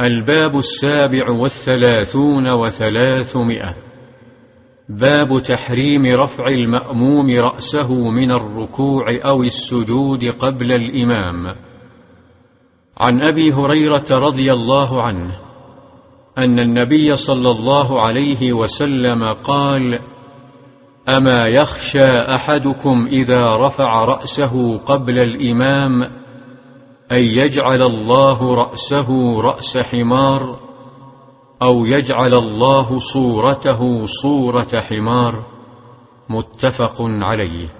الباب السابع والثلاثون وثلاثمائة. باب تحريم رفع المأموم رأسه من الركوع أو السجود قبل الإمام. عن أبي هريرة رضي الله عنه أن النبي صلى الله عليه وسلم قال أما يخشى أحدكم إذا رفع رأسه قبل الإمام أن يجعل الله رأسه رأس حمار أو يجعل الله صورته صورة حمار متفق عليه.